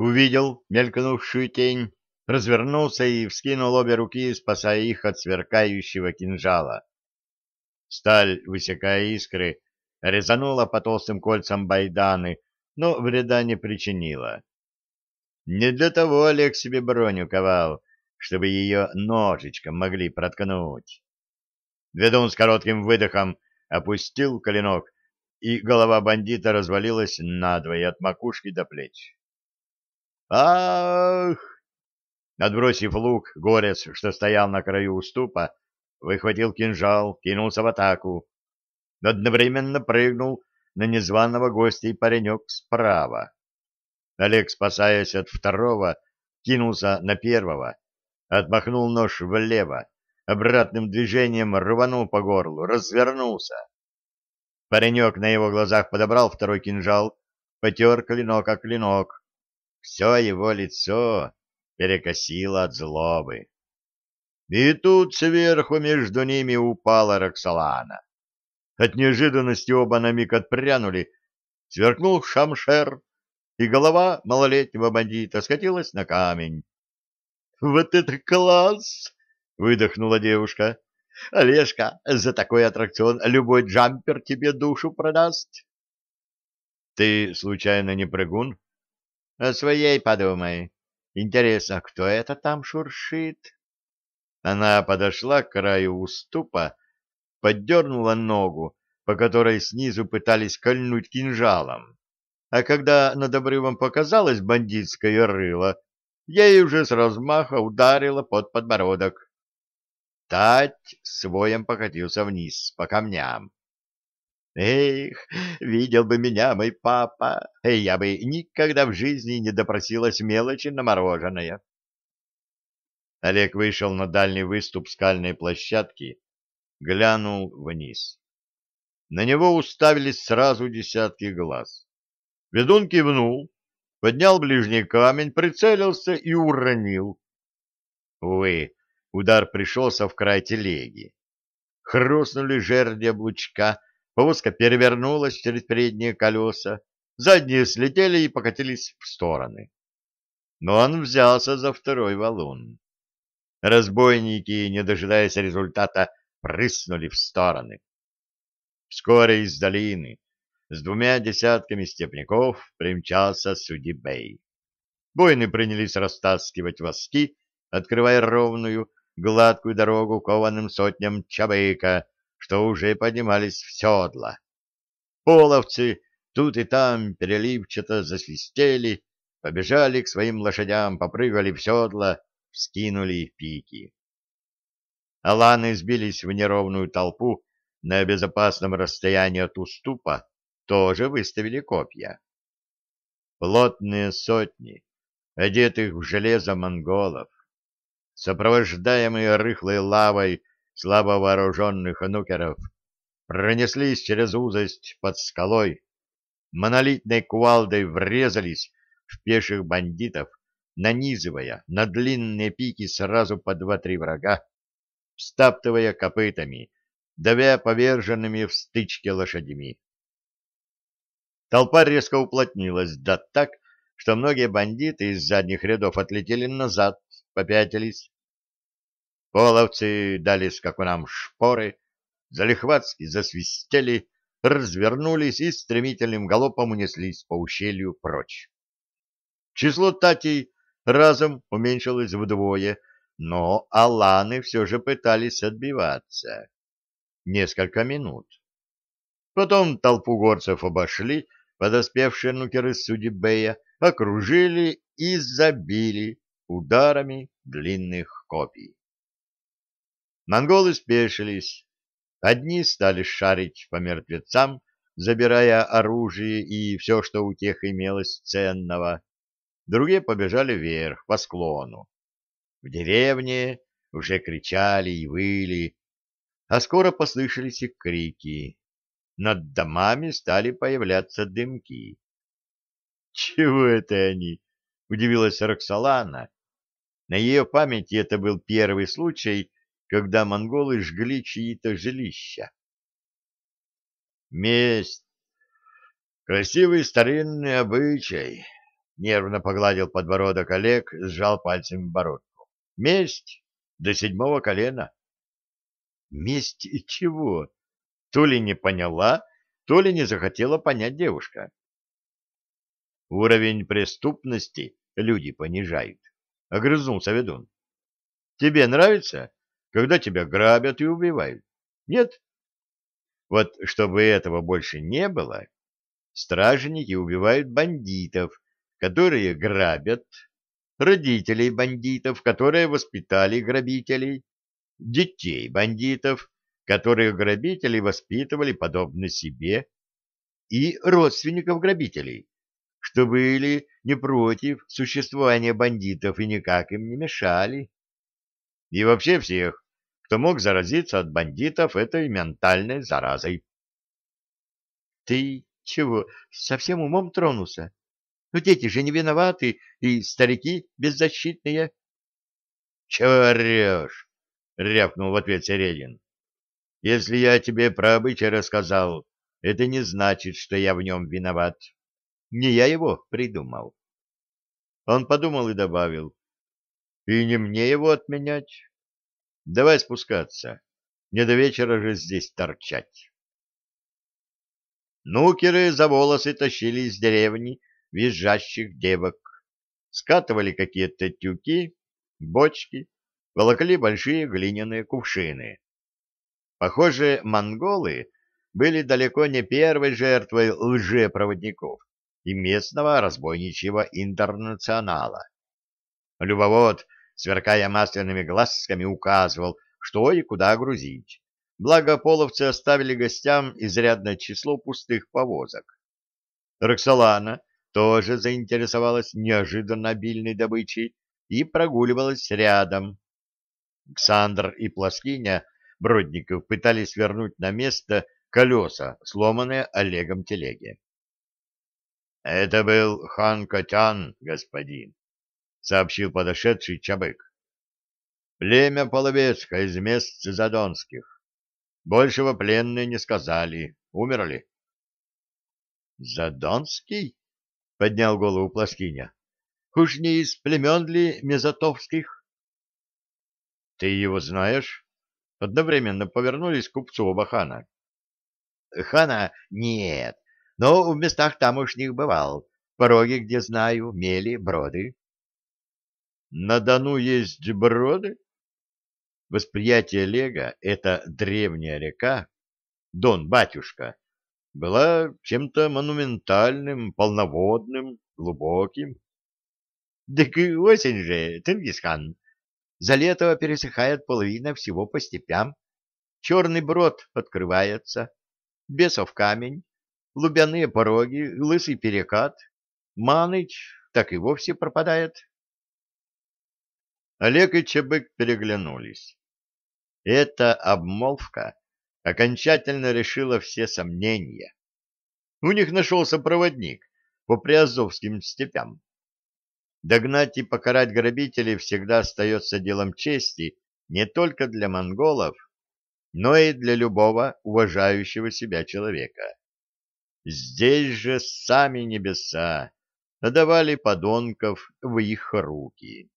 увидел мелькнувшую тень, развернулся и вскинул обе руки, спасая их от сверкающего кинжала. Сталь, высекая искры, резанула по толстым кольцам байданы, но вреда не причинила. Не для того Олег себе броню ковал, чтобы ее ножичком могли проткнуть. Ведун с коротким выдохом опустил клинок, и голова бандита развалилась надвое от макушки до плеч. «Ах!» Отбросив лук, горец, что стоял на краю уступа, выхватил кинжал, кинулся в атаку. Одновременно прыгнул на незваного гостя и паренек справа. Олег, спасаясь от второго, кинулся на первого, отмахнул нож влево, обратным движением рванул по горлу, развернулся. Паренек на его глазах подобрал второй кинжал, потер клинок о клинок. Все его лицо перекосило от злобы. И тут сверху между ними упала Роксолана. От неожиданности оба на миг отпрянули, сверкнул шамшер, и голова малолетнего бандита скатилась на камень. — Вот это класс! — выдохнула девушка. — Олежка, за такой аттракцион любой джампер тебе душу продаст. — Ты, случайно, не прыгун? — О своей подумай. Интересно, кто это там шуршит? Она подошла к краю уступа, поддернула ногу, по которой снизу пытались кольнуть кинжалом. А когда над обрывом показалось бандитское рыло, ей уже с размаха ударила под подбородок. Тать своем покатился вниз по камням. Эх, видел бы меня мой папа, я бы никогда в жизни не допросилась мелочи на мороженое. Олег вышел на дальний выступ скальной площадки, глянул вниз. На него уставились сразу десятки глаз. Ведун кивнул, поднял ближний камень, прицелился и уронил. Увы, удар пришелся в край телеги. Хрустнули жерди облучка, Повозка перевернулась через передние колеса, задние слетели и покатились в стороны. Но он взялся за второй валун. Разбойники, не дожидаясь результата, прыснули в стороны. Вскоре из долины с двумя десятками степняков примчался Судибей. Воины принялись растаскивать воски, открывая ровную, гладкую дорогу кованым сотням чабыка, что уже поднимались в седла. Половцы тут и там переливчато засвистели, побежали к своим лошадям, попрыгали в седла, вскинули пики. Аланы сбились в неровную толпу на безопасном расстоянии от уступа, тоже выставили копья. Плотные сотни, одетых в железо монголов, сопровождаемые рыхлой лавой слабо вооруженных нукеров пронеслись через узость под скалой, монолитной кувалдой врезались в пеших бандитов, нанизывая на длинные пики сразу по два-три врага, стаптывая копытами, давя поверженными в стычке лошадьми. Толпа резко уплотнилась, да так, что многие бандиты из задних рядов отлетели назад, попятились, Половцы дали скакунам шпоры, залихватски засвистели, развернулись и стремительным галопом унеслись по ущелью прочь. Число татей разом уменьшилось вдвое, но аланы все же пытались отбиваться. Несколько минут. Потом толпу горцев обошли, подоспевшие нукеры Судибея, окружили и забили ударами длинных копий. Монголы спешились. Одни стали шарить по мертвецам, забирая оружие и все, что у тех имелось ценного. Другие побежали вверх, по склону. В деревне уже кричали и выли, а скоро послышались и крики. Над домами стали появляться дымки. — Чего это они? — удивилась Роксолана. На ее памяти это был первый случай, когда монголы жгли чьи-то жилища. Месть. Красивый старинный обычай. нервно погладил подбородок Олег, сжал пальцами бородку. Месть до седьмого колена. Месть чего? То ли не поняла, то ли не захотела понять девушка. Уровень преступности люди понижают. Огрызнулся ведун. Тебе нравится, когда тебя грабят и убивают? Нет? Вот чтобы этого больше не было, стражники убивают бандитов, которые грабят, родителей бандитов, которые воспитали грабителей, детей бандитов, которых грабители воспитывали подобно себе, и родственников грабителей, что были не против существования бандитов и никак им не мешали. И вообще всех, кто мог заразиться от бандитов этой ментальной заразой. — Ты чего, совсем умом тронулся? Ну, дети же не виноваты, и старики беззащитные. — Чего орешь? — рявкнул в ответ Середин. — Если я тебе про обычай рассказал, это не значит, что я в нем виноват. Не я его придумал. Он подумал и добавил. — И не мне его отменять. Давай спускаться. Не до вечера же здесь торчать. Нукеры за волосы тащили из деревни визжащих девок, скатывали какие-то тюки, бочки, волокли большие глиняные кувшины. Похоже, монголы были далеко не первой жертвой лжепроводников и местного разбойничьего интернационала. Любовод сверкая масляными глазками, указывал, что и куда грузить. Благо, половцы оставили гостям изрядное число пустых повозок. Роксолана тоже заинтересовалась неожиданно обильной добычей и прогуливалась рядом. Ксандр и Плоскиня Бродников пытались вернуть на место колеса, сломанные Олегом телеги. — Это был хан Котян, господин, — сообщил подошедший Чабык. «Племя Половецка из мест Задонских. Большего пленные не сказали. Умерли». «Задонский?» — поднял голову Плоскиня. «Уж не из племен ли Мезотовских?» «Ты его знаешь?» Одновременно повернулись к купцу оба хана. «Хана нет, но в местах тамошних бывал. Пороги, где знаю, мели, броды». На Дону есть броды? Восприятие Олега эта древняя река, Дон-батюшка, была чем-то монументальным, полноводным, глубоким. Так и осень же, Тенгисхан. За лето пересыхает половина всего по степям. Черный брод открывается, бесов камень, лубяные пороги, лысый перекат. Маныч так и вовсе пропадает. Олег и Чебык переглянулись. Эта обмолвка окончательно решила все сомнения. У них нашелся проводник по приазовским степям. Догнать и покарать грабителей всегда остается делом чести не только для монголов, но и для любого уважающего себя человека. Здесь же сами небеса надавали подонков в их руки.